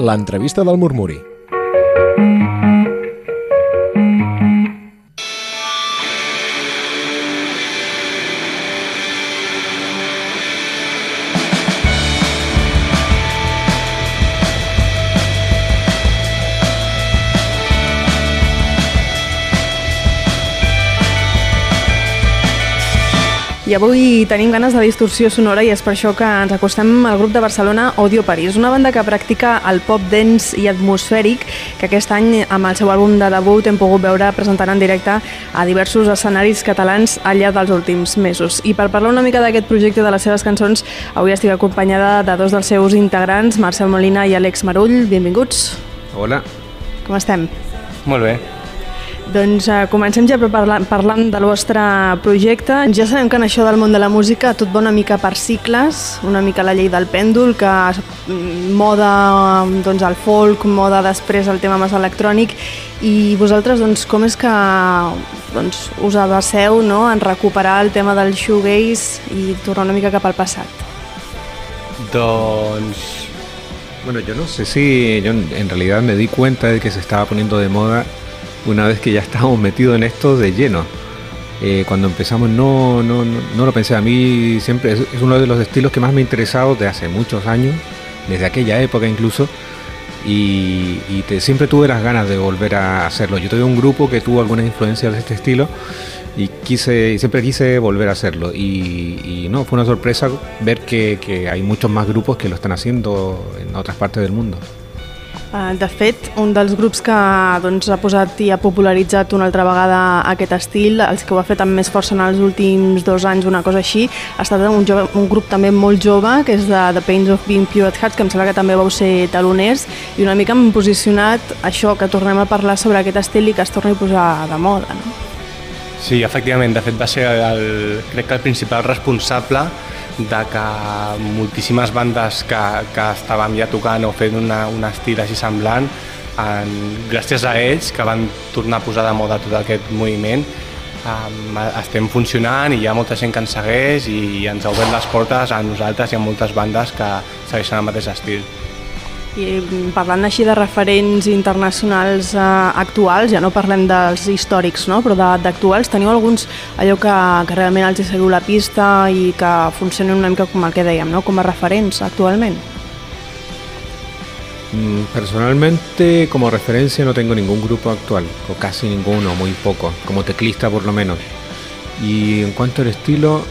l'entrevista del murmuri. I avui tenim ganes de distorsió sonora i és per això que ens acostem al grup de Barcelona Audio París, una banda que practica el pop dens i atmosfèric que aquest any amb el seu àlbum de debut hem pogut veure presentant en directe a diversos escenaris catalans al llarg dels últims mesos. I per parlar una mica d'aquest projecte de les seves cançons, avui estic acompanyada de dos dels seus integrants, Marcel Molina i Àlex Marull. Benvinguts. Hola. Com estem? Molt bé. Doncs uh, comencem ja parlant, parlant del vostre projecte. Ja sabem que en això del món de la música tot va una mica per cicles, una mica la llei del pèndol, que mm, moda doncs, el folk, moda després el tema més electrònic, i vosaltres doncs, com és que doncs, us abasseu no, en recuperar el tema del shoegaze i tornar una mica cap al passat? Doncs... Bueno, yo no sé si yo en realidad me di cuenta de que se estaba poniendo de moda una vez que ya estábamos metidos en esto de lleno. Eh, cuando empezamos no, no, no, lo pensé, a mí siempre es, uno de los estilos que más me ha interesado de hace muchos años, desde aquella época incluso, y, siempre tuve las ganas de volver a hacerlo. Yo tuve un grupo que tuvo algunas influencias de este estilo y quise siempre quise volver a hacerlo y, no fue una sorpresa ver que hay muchos más grupos que lo están haciendo en otras partes del mundo. Uh, de fet, un dels grups que doncs, ha posat i ha popularitzat una altra vegada aquest estil, els que ho ha fet amb més força en els últims dos anys, una cosa així, ha estat un, jove, un grup també molt jove, que és de The Pains of Being Pure at Heart, que em sembla que també vau ser taloners, i una mica hem posicionat això, que tornem a parlar sobre aquest estil i que es torni a posar de moda. No? Sí, efectivament, de fet va ser el, crec que el principal responsable de que moltíssimes bandes que, que estàvem ja tocant o fent una, un estil així semblant, en, gràcies a ells que van tornar a posar de moda tot aquest moviment, um, estem funcionant i hi ha molta gent que ens segueix i ens ha obert les portes a nosaltres i a moltes bandes que segueixen el mateix estil. I parlant així de referents internacionals eh, actuals, ja no parlem dels històrics, no? però d'actuals, teniu alguns allò que, que realment els seguiu la pista i que funcionen una mica com el que dèiem, no? com a referents actualment? Mm, Personalmente, como referencia, no tengo ningún grupo actual, o casi ninguno, muy poco, como teclista por lo menos. Y en cuanto al estilo,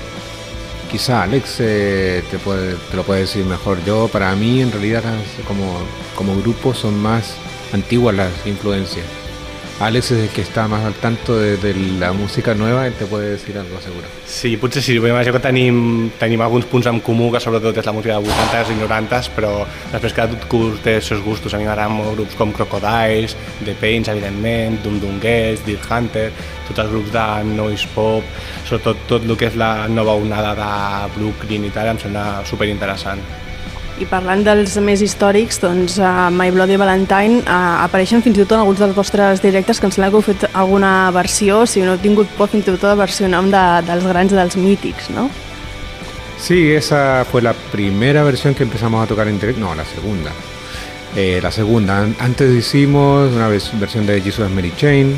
quizá Alex eh, te, puede, te, lo puede decir mejor. Yo, para mí, en realidad, como, como grupo, son más antiguas las influencias. Alex és el que està més al tanto de, de la música nueva, ell te puede decir algo seguro. Sí, potser sí, m'imagino que tenim, tenim alguns punts en comú, que sobretot és la música de 80s i 90s, però després cadascú té els seus gustos. A mi m'agraden molt grups com Crocodiles, The Pains, evidentment, Dum Dum Girls, Deer Hunter, tots els grups de noise pop, sobretot tot el que és la nova onada de Brooklyn i tal, em sembla superinteressant. I parlant dels més històrics, doncs a My Bloody Valentine uh, apareixen fins i tot en alguns dels vostres directes que em sembla que heu fet alguna versió, si no he tingut por fins i tot de versionar de, dels grans dels mítics, ¿no? Sí, esa fue la primera versión que empezamos a tocar en directo, no, la segunda. Eh, la segunda, antes hicimos una versión de Jesus Mary Chain,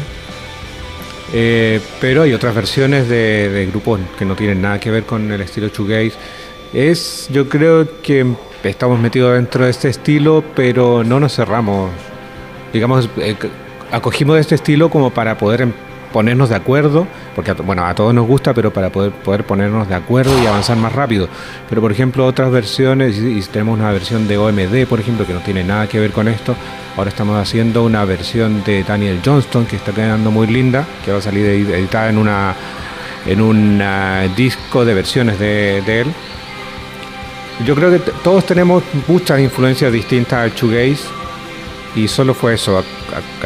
eh, pero hay otras versiones de, de, grupos que no tienen nada que ver con el estilo shoegaze. Es, yo creo que estamos metidos dentro de este estilo, pero no nos cerramos. Digamos, eh, acogimos este estilo como para poder ponernos de acuerdo, porque bueno, a todos nos gusta, pero para poder, poder ponernos de acuerdo y avanzar más rápido. Pero por ejemplo, otras versiones, y tenemos una versión de OMD, por ejemplo, que no tiene nada que ver con esto. Ahora estamos haciendo una versión de Daniel Johnston, que está quedando muy linda, que va a salir editada en una en un disco de versiones de él. Yo creo que todos tenemos muchas influencias distintas al shoegaze y solo fue eso,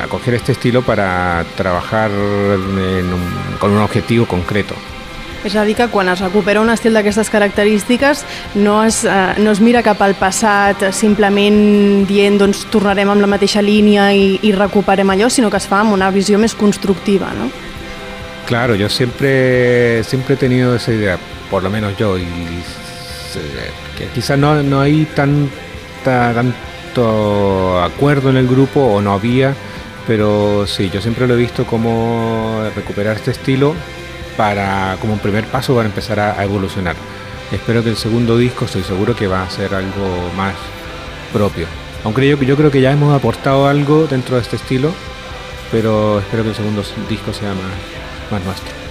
acoger este estilo para trabajar un, con un objetivo concreto. És a dir, que quan es recupera un estil d'aquestes característiques no es, eh, no es mira cap al passat simplement dient doncs tornarem amb la mateixa línia i, i recuperem allò, sinó que es fa amb una visió més constructiva, ¿no? Claro, yo siempre, siempre he tenido esa idea, por lo menos yo, y que quizás no, no hay tanta, tan, cierto acuerdo en el grupo o no había, pero sí, yo siempre lo he visto como recuperar este estilo para como un primer paso para empezar a, evolucionar. Espero que el segundo disco, estoy seguro que va a ser algo más propio. Aunque yo, yo creo que ya hemos aportado algo dentro de este estilo, pero espero que el segundo disco sea más, más nuestro.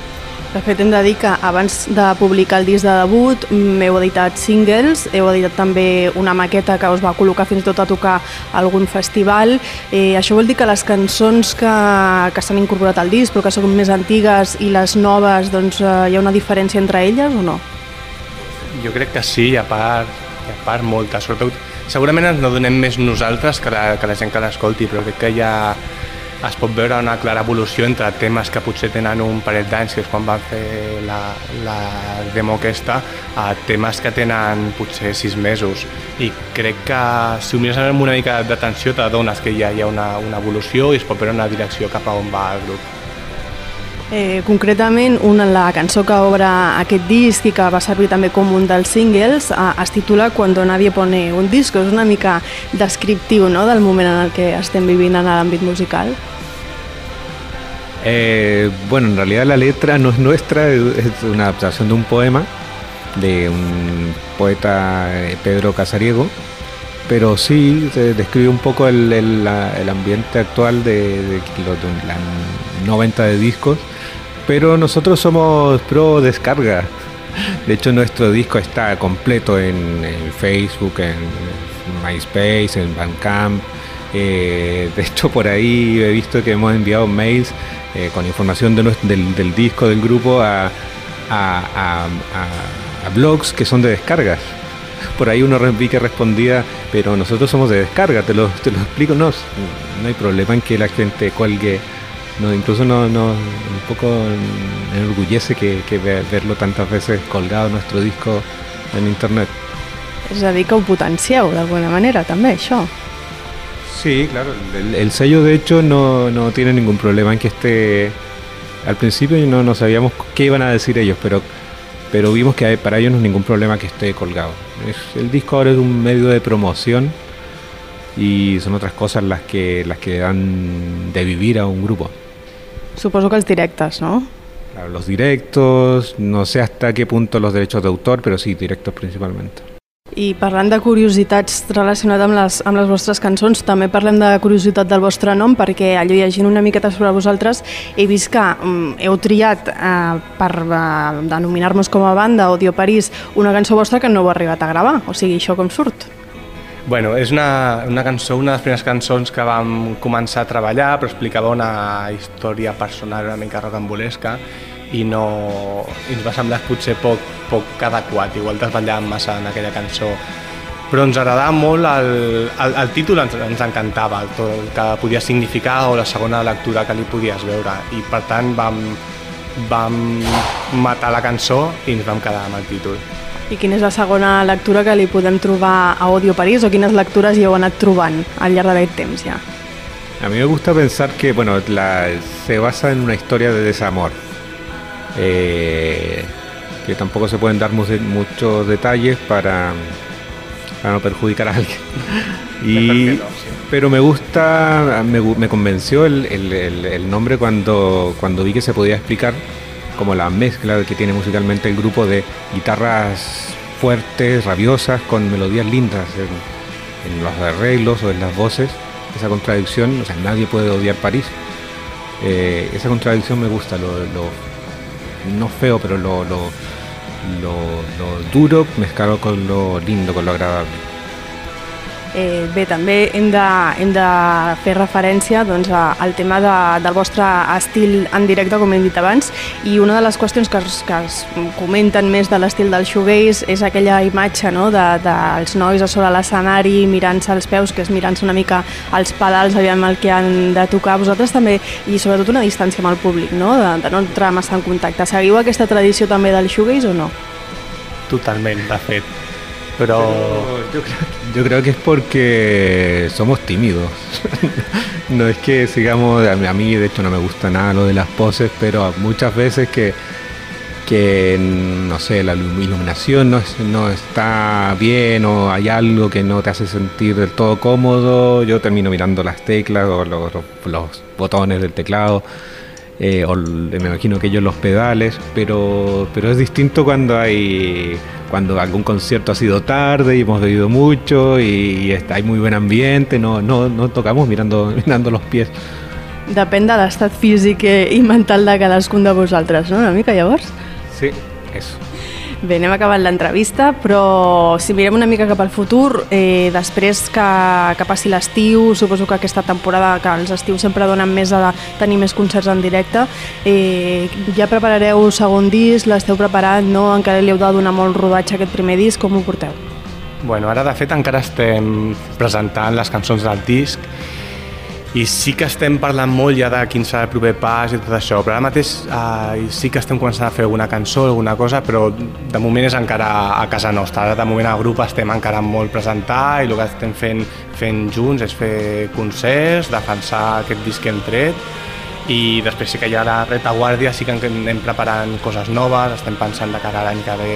De fet, hem de dir que abans de publicar el disc de debut m'heu editat singles, heu editat també una maqueta que us va col·locar fins i tot a tocar algun festival. Eh, això vol dir que les cançons que, que s'han incorporat al disc, però que són més antigues i les noves, doncs eh, hi ha una diferència entre elles o no? Jo crec que sí, a part, a part molta. Sobretot, segurament ens no donem més nosaltres que la, que la gent que l'escolti, però crec que hi ha es pot veure una clara evolució entre temes que potser tenen un parell d'anys, que és quan van fer la, la demo aquesta, a temes que tenen potser sis mesos. I crec que si ho mires amb una mica d'atenció t'adones que ja hi ha una, una evolució i es pot veure una direcció cap a on va el grup. Eh, concretament, una, la cançó que obre aquest disc i que va servir també com un dels singles eh, es titula Cuando nadie pone un disco. És una mica descriptiu no?, del moment en el que estem vivint en l'àmbit musical. Eh, bueno, en realidad la letra no es nuestra, es una adaptación de un poema de un poeta eh, Pedro Casariego, pero sí describe un poco el, ambiente actual de, de, la 90 de discos, pero nosotros somos pro descarga. De hecho, nuestro disco está completo en, en Facebook, en MySpace, en Bandcamp. Eh, de hecho, por ahí he visto que hemos enviado mails eh, con información del, disco del grupo a, blogs que son de descargas. Por ahí uno vi que respondía, pero nosotros somos de descarga, te lo, te lo explico, no, no hay problema en que la gente cuelgue, no, incluso no, un poco enorgullece que, verlo tantas veces colgado nuestro disco en internet. És a dir, que ho potencieu manera també, això. Sí, claro. El, el sello, de hecho, no, no, tiene ningún problema en que esté. Al principio no, no sabíamos qué iban a decir ellos, pero, pero vimos que para ellos no es ningún problema que esté colgado. Es, el disco ahora es un medio de promoción y son otras cosas las que, las que dan de vivir a un grupo. Supongo que els directes, ¿no? Claro, los directos, no sé hasta qué punto los derechos de autor, pero sí, directos principalmente. I parlant de curiositats relacionades amb les, amb les vostres cançons, també parlem de curiositat del vostre nom, perquè allò llegint una miqueta sobre vosaltres. He vist que um, heu triat uh, per uh, denominar-nos com a banda Odio París una cançó vostra que no heu arribat a gravar, o sigui, això com surt? Bueno, és una, una cançó, una de les primeres cançons que vam començar a treballar, però explicava una història personal una mica rocambolesca i no i ens va semblar potser poc, poc adequat, igual desvetllàvem massa en aquella cançó però ens agradava molt el, el, el títol ens, ens encantava el, tot el que podia significar o la segona lectura que li podies veure i per tant vam, vam matar la cançó i ens vam quedar amb el títol i quina és la segona lectura que li podem trobar a Odio París o quines lectures hi heu anat trobant al llarg d'aquest temps ja? A mí me gusta pensar que bueno, la, se basa en una historia de desamor. Eh, que tampoco se pueden dar muchos detalles para, para no perjudicar a alguien. Y, pero me gusta, me, me convenció el, el, el, nombre cuando, cuando vi que se podía explicar como la mezcla que tiene musicalmente el grupo de guitarras fuertes, rabiosas, con melodías lindas en, en los arreglos o en las voces. Esa contradicción, o sea, nadie puede odiar París. Eh, esa contradicción me gusta, lo, lo no feo, pero lo, lo, lo, duro mezclado con lo lindo, con lo agradable. Eh, bé, també hem de, hem de fer referència doncs, a, al tema de, del vostre estil en directe, com hem dit abans, i una de les qüestions que es, que es comenten més de l'estil del shoegaze és aquella imatge no, de, dels nois a sobre l'escenari mirant-se els peus, que és mirant-se una mica els pedals, aviam el que han de tocar. Vosaltres també, i sobretot una distància amb el públic, no? de, de no entrar massa en contacte. Seguiu aquesta tradició també del shoegaze o no? Totalment, de fet Pero... yo, creo, yo, creo, que es porque somos tímidos. no es que sigamos, a mí de hecho no me gusta nada lo de las poses, pero muchas veces que que, no sé, la iluminación no, es- no está bien o hay algo que no te hace sentir del todo cómodo, yo termino mirando las teclas o los botones del teclado. Eh, o me imagino que ellos los pedales, pero, pero es distinto cuando hay cuando algún concierto ha sido tarde y hemos bebido mucho y, está, hay muy buen ambiente, no, no, no tocamos mirando, mirando los pies. Depèn de l'estat físic i mental de cadascun de vosaltres, no? Una mica, llavors? Sí, eso. Bé, anem acabant l'entrevista, però si mirem una mica cap al futur, eh, després que, que passi l'estiu, suposo que aquesta temporada, que els estius sempre donen més a tenir més concerts en directe, eh, ja preparareu segon disc, l'esteu preparant, no? Encara li heu de donar molt rodatge a aquest primer disc, com ho porteu? Bueno, ara de fet encara estem presentant les cançons del disc i sí que estem parlant molt ja de quin serà el proper pas i tot això, però ara mateix eh, sí que estem començant a fer alguna cançó, alguna cosa, però de moment és encara a casa nostra. Ara de moment al grup estem encara molt presentar i el que estem fent, fent junts és fer concerts, defensar aquest disc que hem tret i després sí que hi ha la retaguardia, sí que anem preparant coses noves, estem pensant de cara a l'any que ve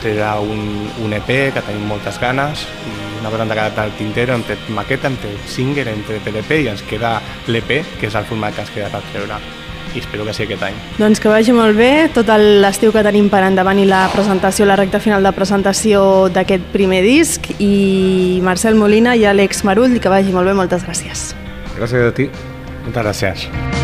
treure un, un EP que tenim moltes ganes i una cosa ens ha quedat al tintero, hem tret maqueta, single, hem tret l'EP i ens queda l'EP, que és el format que ens queda per treure i espero que sigui aquest any. Doncs que vagi molt bé tot l'estiu que tenim per endavant i la presentació, la recta final de presentació d'aquest primer disc i Marcel Molina i Àlex Marull, que vagi molt bé, moltes gràcies. Gracias a ti. Moltes gràcies.